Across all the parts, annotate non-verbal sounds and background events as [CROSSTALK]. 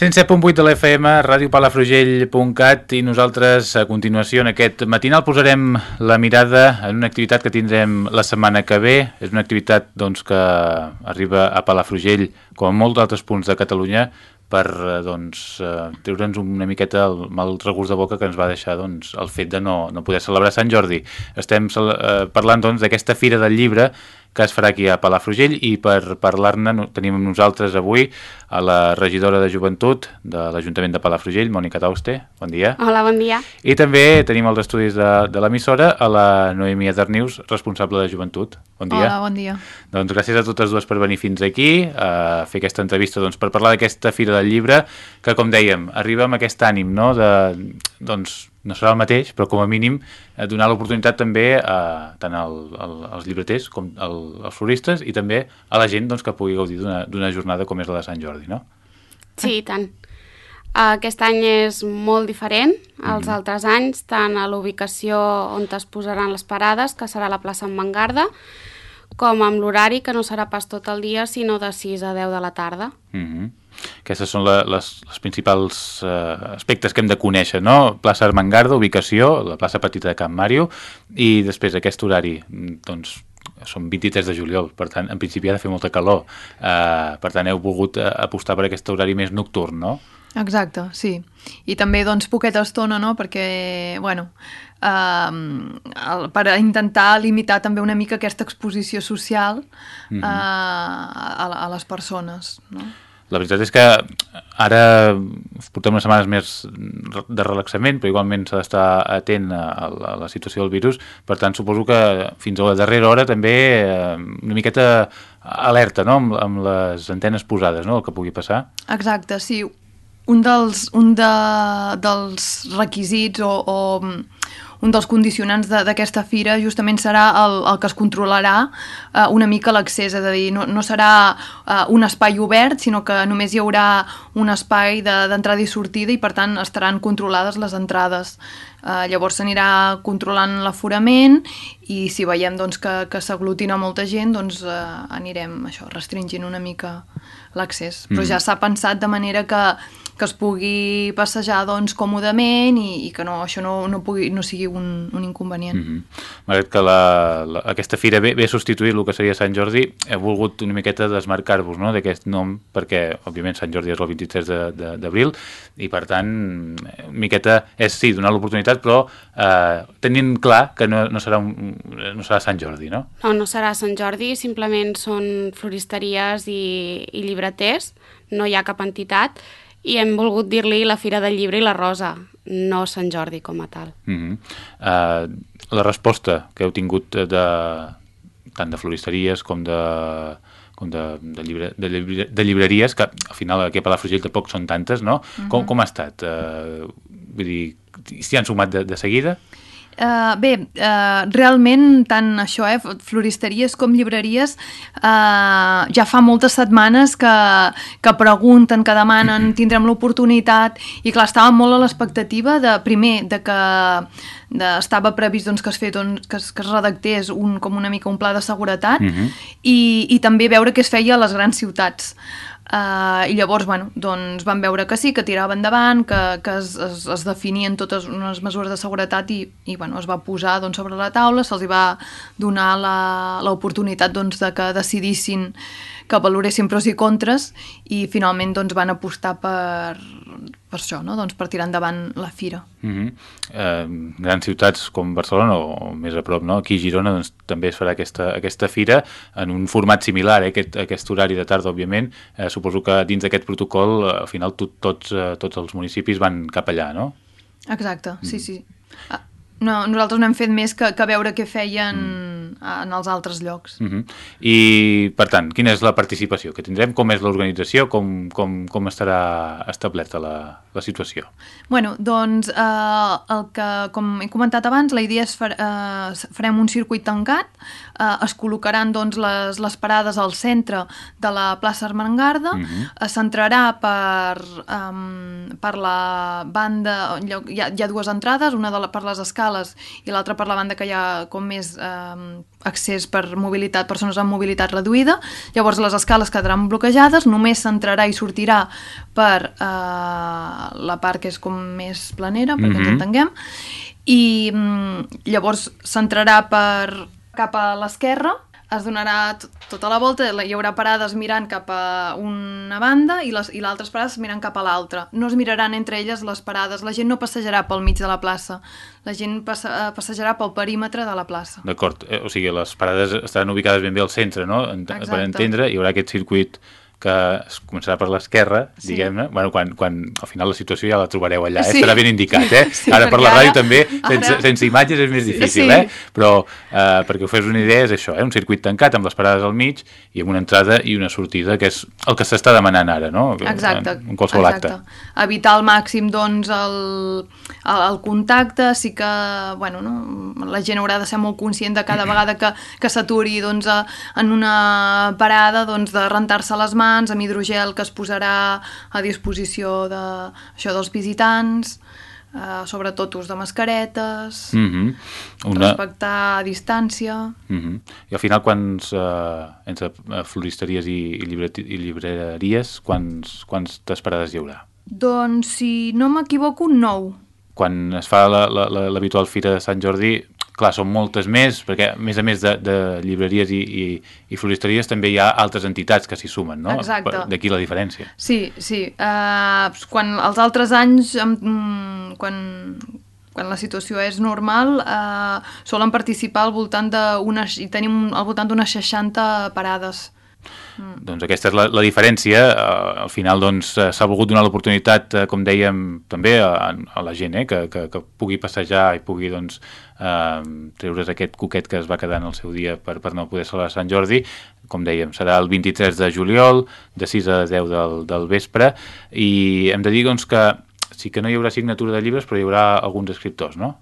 107.8 de l'FM, radiopalafrugell.cat i nosaltres a continuació en aquest matinal posarem la mirada en una activitat que tindrem la setmana que ve. És una activitat doncs, que arriba a Palafrugell com a molts altres punts de Catalunya per eh, doncs, eh, treure'ns una miqueta el mal regust de boca que ens va deixar doncs, el fet de no, no poder celebrar Sant Jordi. Estem eh, parlant doncs, d'aquesta doncs, Fira del Llibre que es farà aquí a Palafrugell i per parlar-ne tenim amb nosaltres avui a la regidora de Joventut de l'Ajuntament de Palafrugell, Mònica Tauste. Bon dia. Hola, bon dia. I també tenim els estudis de, de l'emissora a la Noemia Darnius, responsable de Joventut. Bon dia. Hola, bon dia. Doncs gràcies a totes dues per venir fins aquí a fer aquesta entrevista doncs, per parlar d'aquesta Fira del Llibre que, com dèiem, arriba amb aquest ànim no? de, doncs, no serà el mateix, però com a mínim eh, donar l'oportunitat també a, tant al, al, als llibreters com al, als floristes i també a la gent doncs, que pugui gaudir d'una jornada com és la de Sant Jordi, no? Sí, i tant. Aquest any és molt diferent als mm -hmm. altres anys, tant a l'ubicació on es posaran les parades, que serà la plaça en Mangarda, com amb l'horari, que no serà pas tot el dia, sinó de 6 a 10 de la tarda. Mm -hmm. Aquestes són la, les, les principals eh, aspectes que hem de conèixer, no? Plaça Armengarda, ubicació, la plaça petita de Camp Màrio, i després aquest horari, doncs, són 23 de juliol, per tant, en principi ha de fer molta calor. Eh, per tant, heu volgut eh, apostar per aquest horari més nocturn, no? Exacte, sí. I també, doncs, poqueta estona, no?, perquè, bueno, eh, per intentar limitar també una mica aquesta exposició social eh, mm -hmm. a, a les persones, no? La veritat és que ara portem unes setmanes més de relaxament, però igualment s'ha d'estar atent a, a la situació del virus, per tant suposo que fins a la darrera hora també eh, una miqueta alerta no? amb, amb les antenes posades, no? el que pugui passar. Exacte, sí. Un dels, un de, dels requisits o, o un dels condicionants d'aquesta fira justament serà el, el que es controlarà eh, una mica l'accés, és a dir, no, no serà eh, un espai obert, sinó que només hi haurà un espai d'entrada de, i sortida i per tant estaran controlades les entrades. Eh, llavors s'anirà controlant l'aforament i si veiem doncs, que, que s'aglutina molta gent, doncs eh, anirem això, restringint una mica l'accés. Però mm. ja s'ha pensat de manera que que es pugui passejar doncs, còmodament i, i que no, això no, no, pugui, no sigui un, un inconvenient. Mm -hmm. Malgrat que la, la, aquesta fira ve, ve substituir el que seria Sant Jordi, he volgut una miqueta desmarcar-vos no, d'aquest nom, perquè òbviament Sant Jordi és el 23 d'abril i per tant, una miqueta és sí, donar l'oportunitat, però eh, tenint clar que no, no, serà un, no serà Sant Jordi, no? No, no serà Sant Jordi, simplement són floristeries i, i llibreters, no hi ha cap entitat, i hem volgut dir-li la Fira del Llibre i la Rosa, no Sant Jordi com a tal. Mm -hmm. uh, la resposta que heu tingut de, tant de floristeries com de com de, de, llibre, de, llibre, de llibreries, que al final aquí a Palafrugell tampoc són tantes, no? Mm -hmm. com, com ha estat? Uh, vull dir, s'hi han sumat de, de seguida? Uh, bé, uh, realment tant això, eh, floristeries com llibreries, uh, ja fa moltes setmanes que, que pregunten, que demanen, [CLEARS THROAT] tindrem l'oportunitat, i clar, estàvem molt a l'expectativa de, primer, de que de, estava previst doncs, que, es fet, doncs, que, es, que es redactés un, com una mica un pla de seguretat uh -huh. i, i també veure què es feia a les grans ciutats. Uh, I llavors, bueno, doncs van veure que sí, que tirava endavant, que, que es, es, es definien totes unes mesures de seguretat i, i bueno, es va posar doncs, sobre la taula, se'ls va donar l'oportunitat doncs, de que decidissin que valoressin pros i contres i finalment doncs, van apostar per, per això, no? doncs per tirar endavant la fira. Mm -hmm. eh, grans ciutats com Barcelona o, o més a prop, no? aquí a Girona doncs, també es farà aquesta, aquesta fira en un format similar, eh? aquest, aquest horari de tarda, òbviament. Eh, suposo que dins d'aquest protocol al final tot, tots, eh, tots els municipis van cap allà, no? Exacte, sí, mm. sí. Ah, no, nosaltres no hem fet més que, que veure què feien mm. En els altres llocs. Mm -hmm. I, per tant, quina és la participació que tindrem? Com és l'organització? Com, com, com estarà establerta la, la situació? Bueno, doncs, eh, el que, com he comentat abans, la idea és fer, eh, farem un circuit tancat, eh, es col·locaran doncs, les, les parades al centre de la plaça Armengarda, mm -hmm. es centrarà per, um, per la banda, hi ha, hi ha dues entrades, una de la, per les escales i l'altra per la banda que hi ha com més... Eh, accés per mobilitat, persones amb mobilitat reduïda, llavors les escales quedaran bloquejades, només s'entrarà i sortirà per eh, la part que és com més planera, perquè mm -hmm. ens entenguem, i mm, llavors s'entrarà per cap a l'esquerra, es donarà tota la volta, hi haurà parades mirant cap a una banda i les i l'altres parades mirant cap a l'altra. No es miraran entre elles les parades, la gent no passejarà pel mig de la plaça, la gent passe, passejarà pel perímetre de la plaça. D'acord, eh, o sigui, les parades estaran ubicades ben bé al centre, no? Ent Exacte. per entendre, hi haurà aquest circuit que es començarà per l'esquerra, Sí. diguem-ne, bueno, quan, quan al final la situació ja la trobareu allà, eh? Sí. estarà ben indicat, eh? [LAUGHS] Sí, ara per la ràdio ara- també, sense, ara- sense imatges és més difícil, Sí. eh? Però eh, perquè us fes una idea és això, eh? un circuit tancat amb les parades al mig i amb una entrada i una sortida, que és el que s'està demanant ara, no? Exacte. En, en qualsevol exacte. acte. Evitar al màxim doncs, el, el, el contacte, sí que bueno, no? la gent haurà de ser molt conscient de cada [CLEARS THROAT] vegada que, que s'aturi doncs, en una parada doncs, de rentar-se les mans amb hidrogel que es posarà a disposició de, això dels visitants, eh, sobretot ús de mascaretes, Mm -hmm. una... respectar distància... Mm -hmm. I al final, quants, eh, entre eh, floristeries i, i, llibre, i llibreries, quants, quantes parades hi haurà? Doncs, si no m'equivoco, nou. Quan es fa l'habitual Fira de Sant Jordi, clar, són moltes més, perquè a més a més de, de llibreries i, i, i floristeries també hi ha altres entitats que s'hi sumen, no? Exacte. D'aquí la diferència. Sí, sí. Uh, quan els altres anys, quan, quan la situació és normal, uh, solen participar al voltant d'unes, i tenim al voltant d'unes 60 parades. Doncs aquesta és la, la diferència. Uh, al final doncs, eh, s'ha volgut donar l'oportunitat, uh, com dèiem, també a, a la gent eh, que, que, que pugui passejar i pugui doncs, uh, treure's aquest coquet que es va quedar en el seu dia per, per no poder celebrar Sant Jordi. Com dèiem, serà el 23 de juliol, de 6 a 10 del, del vespre, i hem de dir doncs, que sí que no hi haurà signatura de llibres, però hi haurà alguns escriptors, no?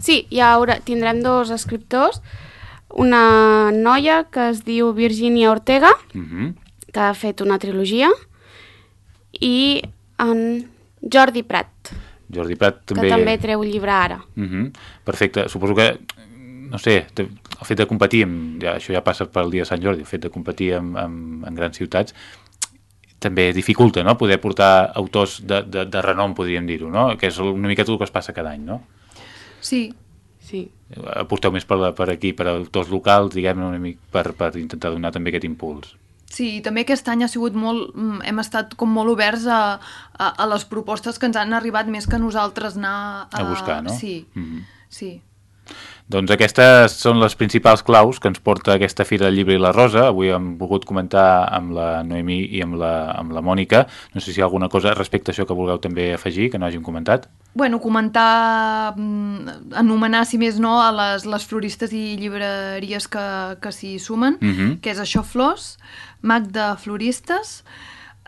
Sí, hi haurà, tindrem dos escriptors, una noia que es diu Virginia Ortega, Uh -huh. que ha fet una trilogia, i en Jordi Prat, Jordi Prat també... que també treu llibre ara. Uh -huh. Perfecte. Suposo que, no sé, el fet de competir, amb, ja, això ja passa pel dia de Sant Jordi, el fet de competir amb, amb, en grans ciutats, també dificulta, no?, poder portar autors de, de, de renom, podríem dir-ho, no?, que és una miqueta el que es passa cada any, no? Sí, Sí. Aposteu més per, per aquí, per autors locals, diguem-ne, una mica, per, per intentar donar també aquest impuls. Sí, i també aquest any ha sigut molt... mm, hem estat com molt oberts a, a, a les propostes que ens han arribat més que nosaltres anar... A buscar, no? Sí, Mhm. sí. Doncs aquestes són les principals claus que ens porta aquesta Fira del Llibre i la Rosa. Avui hem volgut comentar amb la Noemí i amb la, amb la Mònica. No sé si hi ha alguna cosa respecte a això que vulgueu també afegir, que no hàgim comentat. Bueno, comentar, mm, anomenar, si més no, a les, les floristes i llibreries que, que s'hi sumen, Mhm. que és això Flors, Mag de Floristes,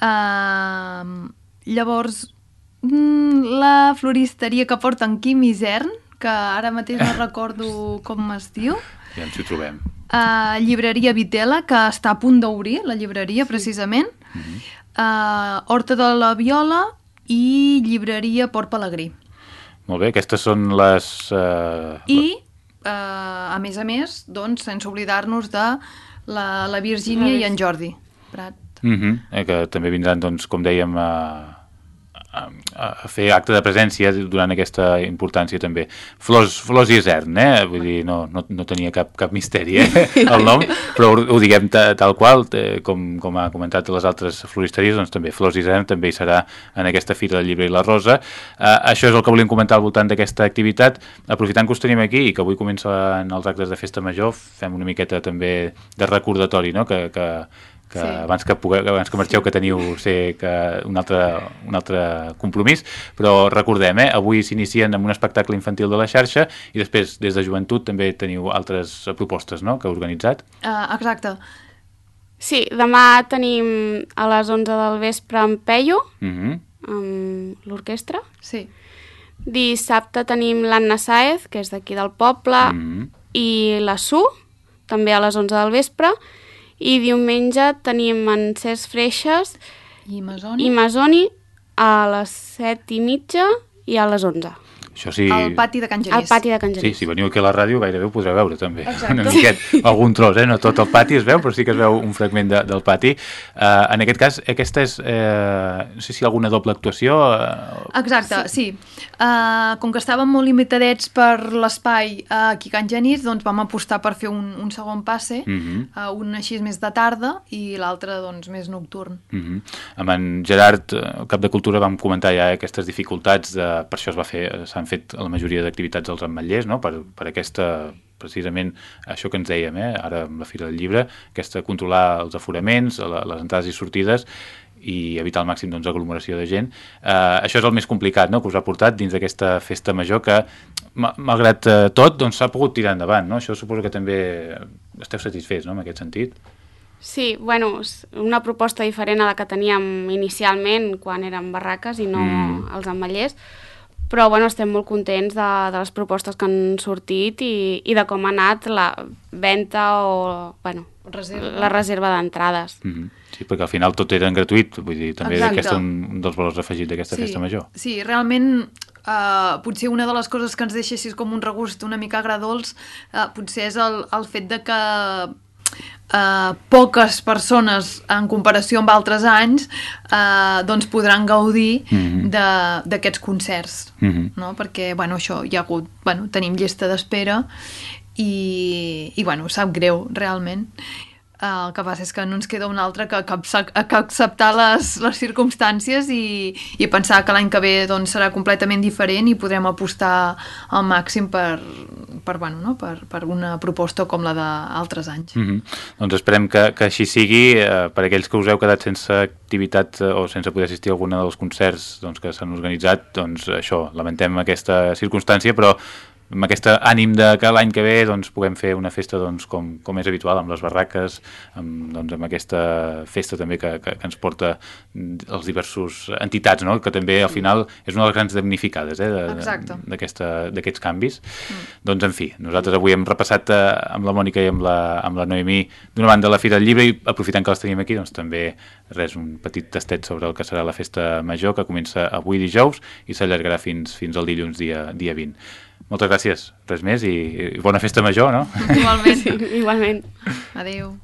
uh, llavors mm, la floristeria que porta en Quim Isern, que ara mateix no recordo com es diu, Ja ens hi trobem. uh, llibreria Vitela, que està a punt d'obrir, la llibreria, precisament, uh, Horta de la Viola i llibreria Port Pelegrí. Molt bé, aquestes són les... Eh, I, eh, a més a més, doncs, sense oblidar-nos de la, la Virgínia i en Jordi Prat. Uh -huh, eh, que també vindran, doncs, com dèiem, a, a, a fer acte de presència durant aquesta importància també. Flors, Flors i Isern, eh? Vull dir, no, no, no tenia cap, cap misteri eh? [LAUGHS] el nom, però ho, ho diguem ta, tal qual, eh, com, com ha comentat les altres floristeries, doncs també Flors i Isern també hi serà en aquesta Fira del Llibre i la Rosa. Eh, això és el que volíem comentar al voltant d'aquesta activitat. Aprofitant que us tenim aquí i que avui comencen els actes de Festa Major, fem una miqueta també de recordatori, no?, que, que, que Sí. abans que pugueu, abans que marxeu que teniu sé que un altre, un altre compromís, però recordem, eh, avui s'inicien amb un espectacle infantil de la xarxa i després des de joventut també teniu altres propostes no?, que heu organitzat. Uh, exacte. Sí, demà tenim a les 11 del vespre en Peyo, Uh -huh. amb l'orquestra. Sí. Dissabte tenim l'Anna Saez, que és d'aquí del poble, Mm -hmm. i la Su, també a les 11 del vespre. I diumenge tenim en Cesc Freixes I Masoni? i Masoni a les 7 i mitja i a les 11. Això sí... Al pati de Can Genís. Al pati de Can Sí, Genís. si veniu aquí a la ràdio gairebé ho podreu veure també, Exacte. [LAUGHS] una miquet, algun tros, eh? no tot el pati es veu, però sí que es veu un fragment de, del pati. Uh, en aquest cas, aquesta és, eh, no sé si alguna doble actuació... Uh, Exacte, sí. Uh, com que estàvem molt limitadets per l'espai uh, aquí a Can Genís, doncs vam apostar per fer un, un segon passe, uh Mhm. -huh. uh, un així més de tarda i l'altre doncs més nocturn. uh -huh. Amb en Gerard, el cap de Cultura, vam comentar ja aquestes dificultats, de, per això es va fer, s'han fet la majoria d'activitats als ametllers, no? per, per aquesta precisament això que ens dèiem, eh? ara amb la Fira del Llibre, aquesta controlar els aforaments, la, les entrades i sortides, i evitar al màxim doncs, aglomeració de gent. Uh, això és el més complicat no? que us ha portat dins d'aquesta festa major que, ma- malgrat uh, tot, doncs, s'ha pogut tirar endavant. No? Això suposo que també esteu satisfets no? en aquest sentit. Sí, bueno, una proposta diferent a la que teníem inicialment quan érem barraques i no mm. els ametllers, però bueno, estem molt contents de, de les propostes que han sortit i, i de com ha anat la venda o bueno, Reserva. la reserva d'entrades. Mm -hmm. Sí, perquè al final tot era en gratuït, vull dir, també Exacte. aquest és un, un dels valors afegits d'aquesta festa major. Sí, realment uh, potser una de les coses que ens deixa així com un regust una mica agradolç uh, potser és el, el fet de que uh, poques persones en comparació amb altres anys uh, doncs podran gaudir Mhm. de- d'aquests concerts Mhm. no? perquè bueno, això hi ha hagut bueno, tenim llista d'espera i, i bueno, sap greu realment Uh, el que passa és que no ens queda un altre que, que, acce- que acceptar les, les circumstàncies i, i pensar que l'any que ve doncs, serà completament diferent i podrem apostar al màxim per, per, bueno, no? per, per una proposta com la d'altres anys. Mm -hmm. Doncs esperem que, que així sigui eh, per aquells que us heu quedat sense activitat eh, o sense poder assistir a alguna dels concerts doncs, que s'han organitzat, doncs això, lamentem aquesta circumstància, però amb aquest ànim de que l'any que ve doncs, puguem fer una festa doncs, com, com és habitual, amb les barraques, amb, doncs, amb aquesta festa també que, que, que ens porta els diversos entitats, no? que també al final és una de les grans damnificades eh? d'aquests canvis. Mm. Doncs, en fi, nosaltres avui hem repassat eh, amb la Mònica i amb la, amb la Noemí d'una banda la Fira del Llibre i aprofitant que les tenim aquí, doncs també res, un petit tastet sobre el que serà la festa major que comença avui dijous i s'allargarà fins, fins al dilluns dia, dia 20. Moltes gràcies, res més i, i bona festa major, no? Igualment. Sí, igualment. Adéu.